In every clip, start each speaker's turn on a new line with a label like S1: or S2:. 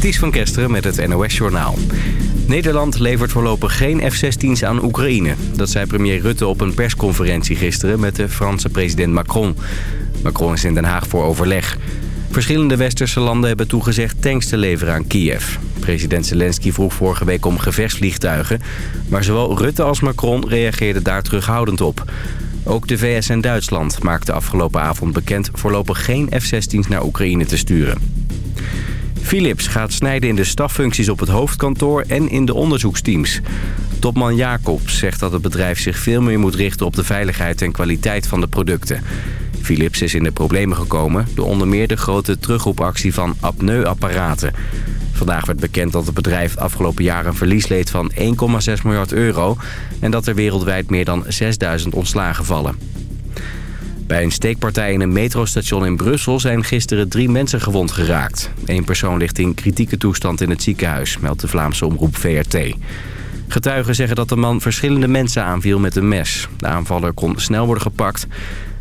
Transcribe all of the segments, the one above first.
S1: Ties van Kesteren met het NOS-journaal. Nederland levert voorlopig geen F-16's aan Oekraïne. Dat zei premier Rutte op een persconferentie gisteren met de Franse president Macron. Macron is in Den Haag voor overleg. Verschillende westerse landen hebben toegezegd tanks te leveren aan Kiev. President Zelensky vroeg vorige week om gevechtsvliegtuigen... maar zowel Rutte als Macron reageerden daar terughoudend op. Ook de VS en Duitsland maakten afgelopen avond bekend... voorlopig geen F-16's naar Oekraïne te sturen. Philips gaat snijden in de staffuncties op het hoofdkantoor en in de onderzoeksteams. Topman Jacobs zegt dat het bedrijf zich veel meer moet richten op de veiligheid en kwaliteit van de producten. Philips is in de problemen gekomen door onder meer de grote terugroepactie van apneuapparaten. Vandaag werd bekend dat het bedrijf afgelopen jaar een verlies leed van 1,6 miljard euro... en dat er wereldwijd meer dan 6000 ontslagen vallen. Bij een steekpartij in een metrostation in Brussel zijn gisteren drie mensen gewond geraakt. Eén persoon ligt in kritieke toestand in het ziekenhuis, meldt de Vlaamse omroep VRT. Getuigen zeggen dat de man verschillende mensen aanviel met een mes. De aanvaller kon snel worden gepakt.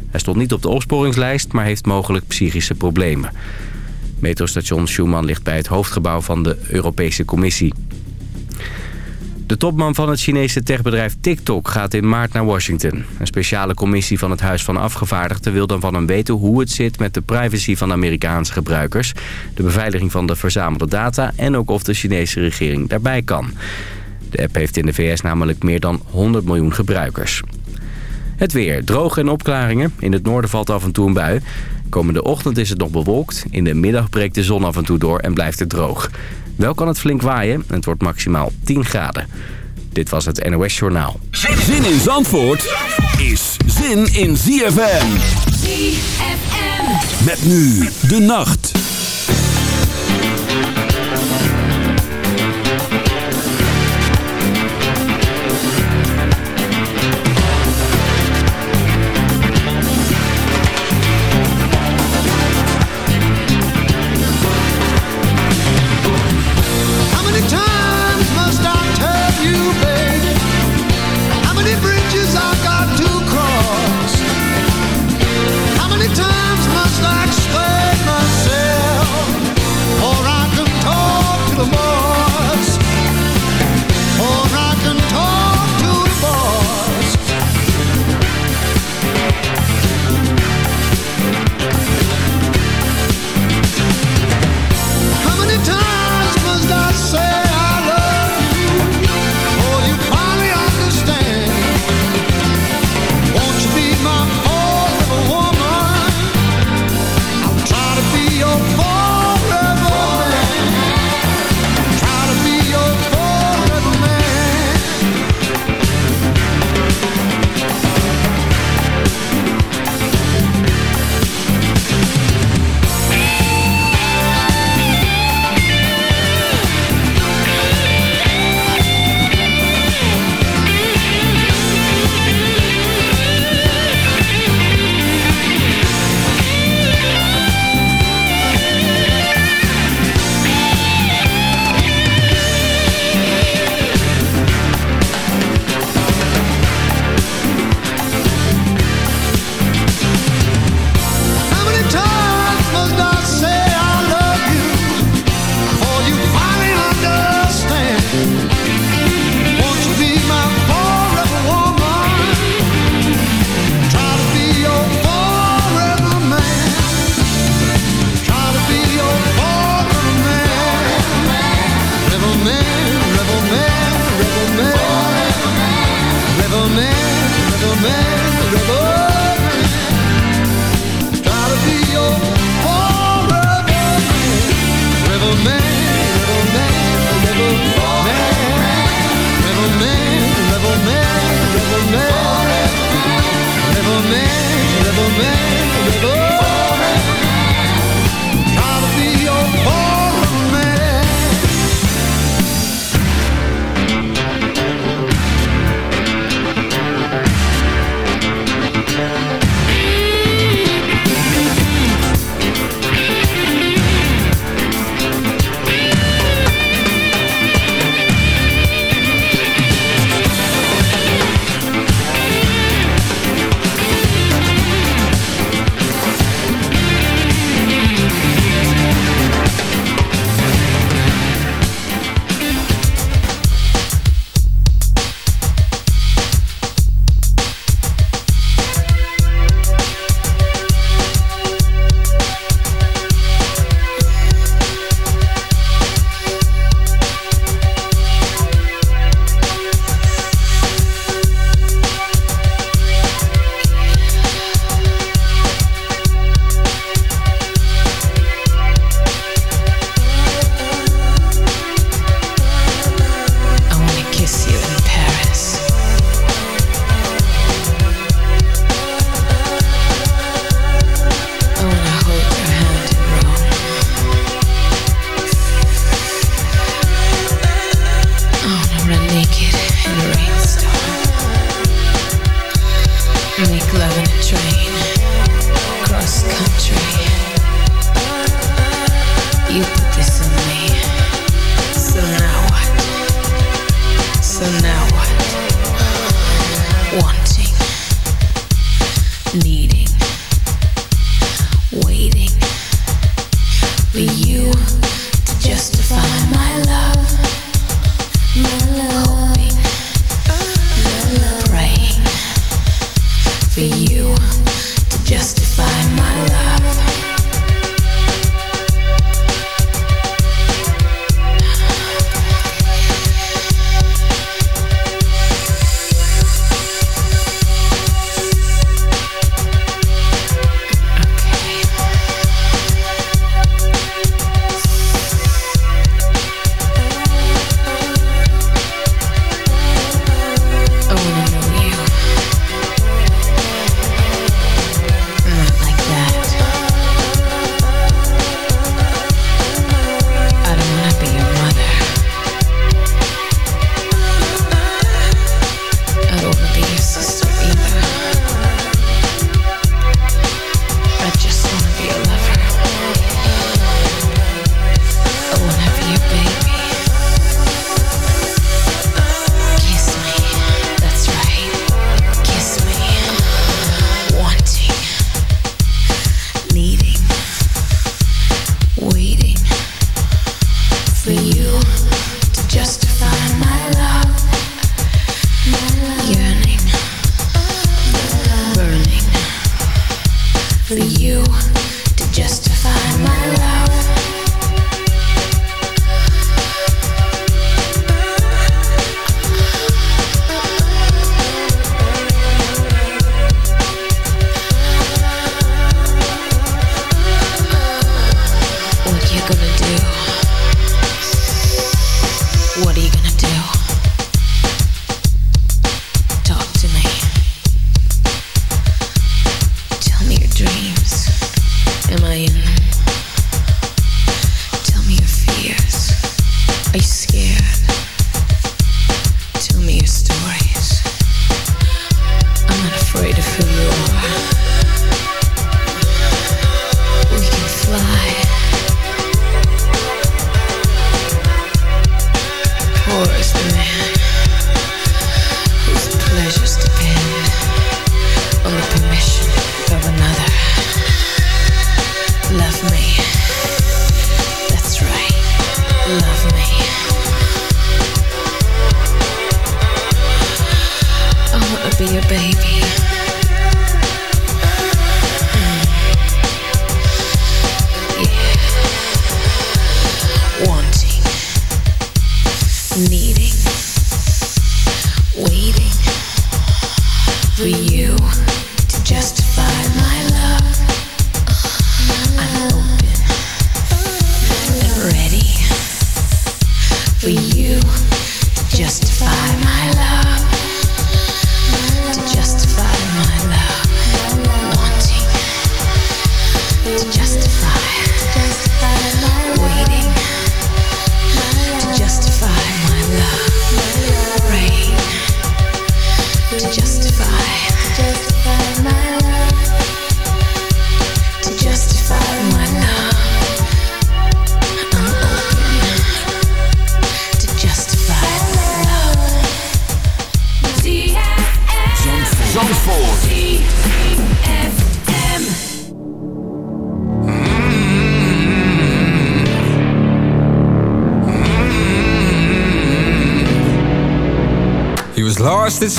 S1: Hij stond niet op de opsporingslijst, maar heeft mogelijk psychische problemen. Metrostation Schumann ligt bij het hoofdgebouw van de Europese Commissie. De topman van het Chinese techbedrijf TikTok gaat in maart naar Washington. Een speciale commissie van het Huis van Afgevaardigden wil dan van hem weten hoe het zit met de privacy van Amerikaanse gebruikers, de beveiliging van de verzamelde data en ook of de Chinese regering daarbij kan. De app heeft in de VS namelijk meer dan 100 miljoen gebruikers. Het weer. Droog en opklaringen. In het noorden valt af en toe een bui. Komende ochtend is het nog bewolkt. In de middag breekt de zon af en toe door en blijft het droog. Wel kan het flink waaien. Het wordt maximaal 10 graden. Dit was het NOS Journaal.
S2: Zin in Zandvoort is zin in ZFM.
S3: ZFM.
S2: Met nu de nacht.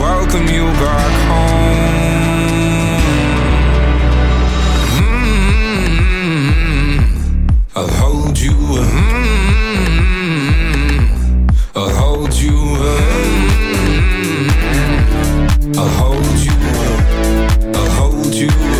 S4: Welcome you back home. Mm-hmm. I'll hold you. Mm-hmm. I'll hold you. I'll hold you. I'll hold you.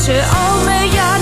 S5: tussen
S6: al mijn jaren.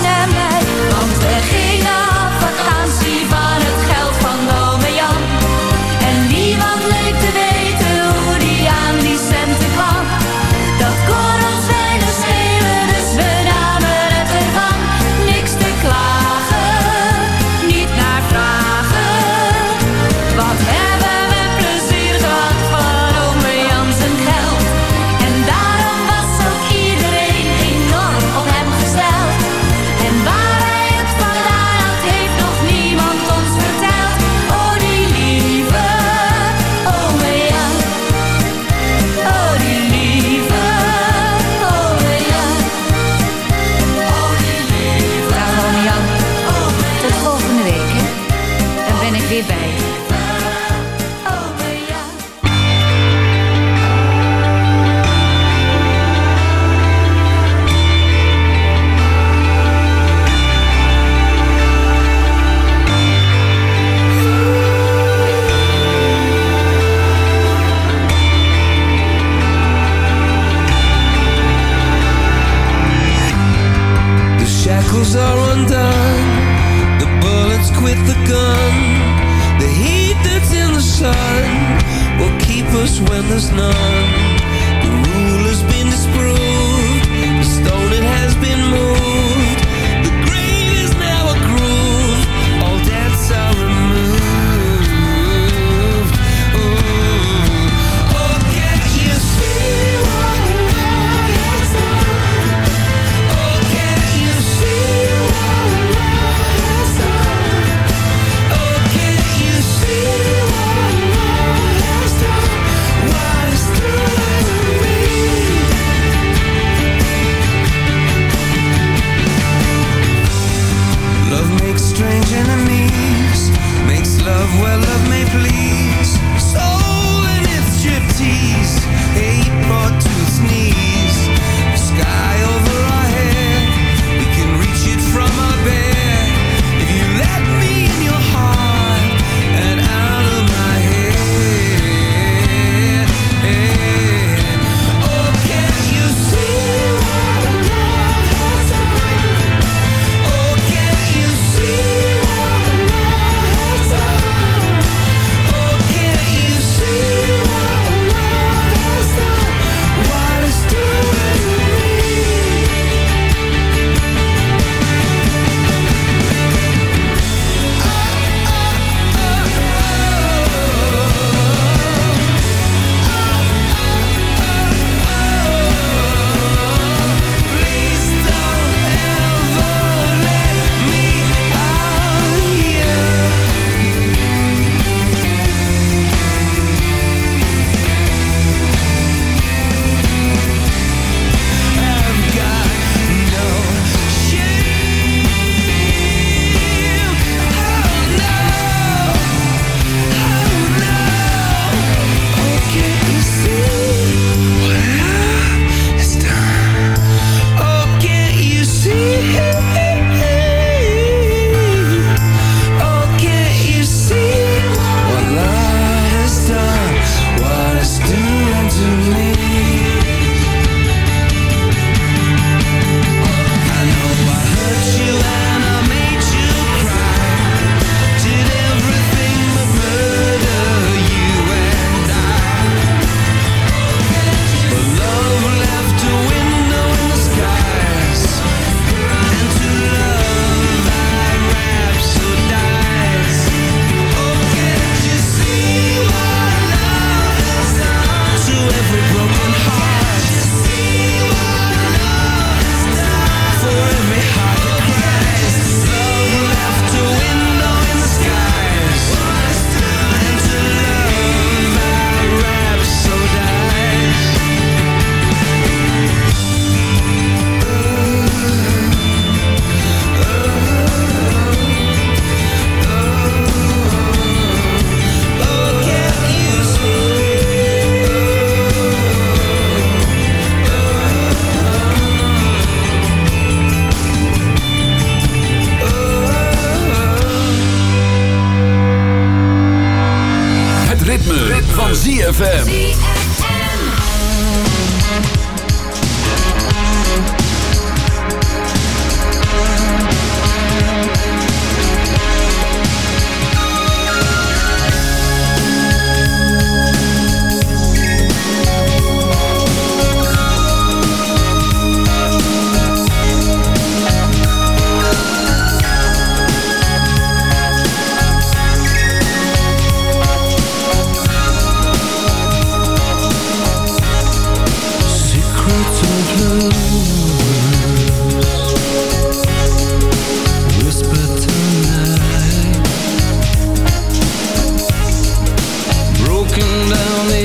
S6: down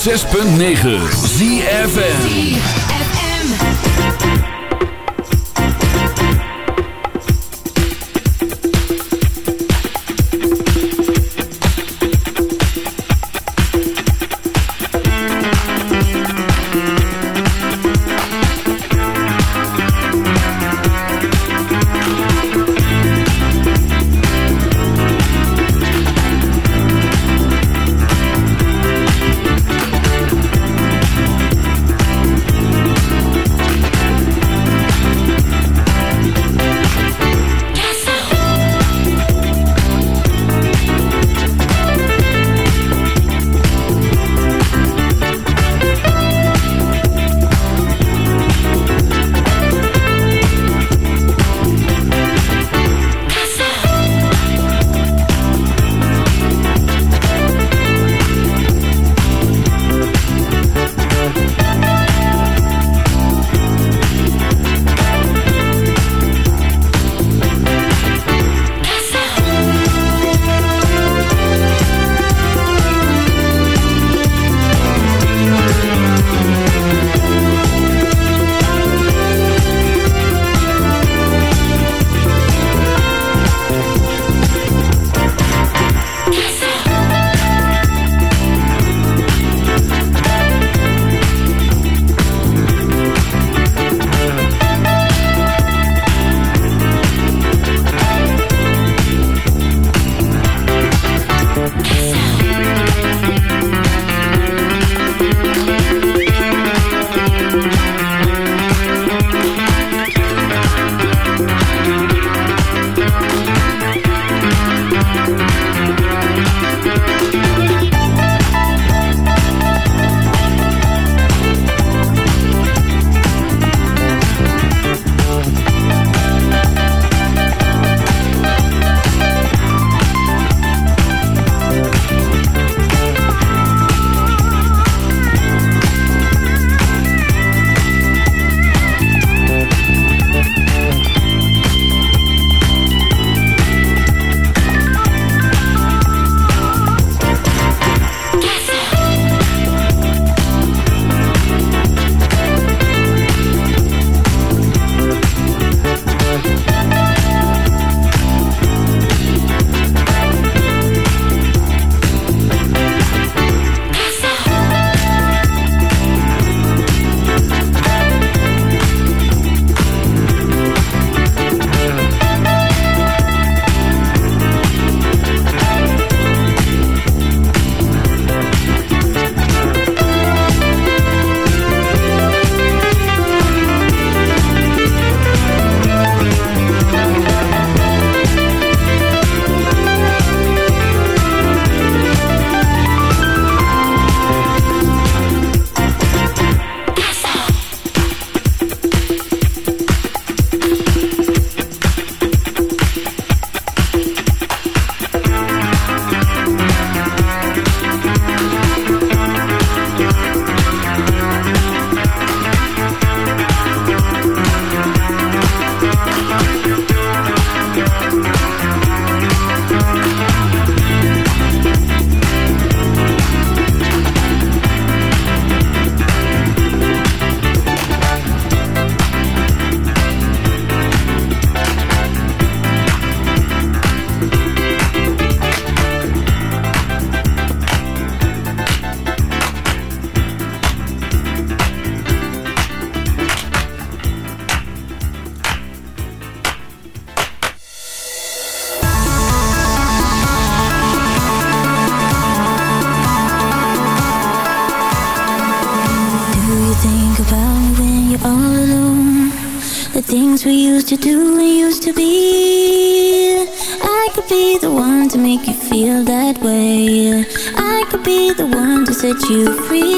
S2: 106.9
S7: you free.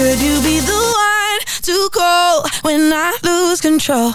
S7: Could you be the one to
S8: call when I lose control?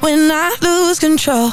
S8: when I lose control.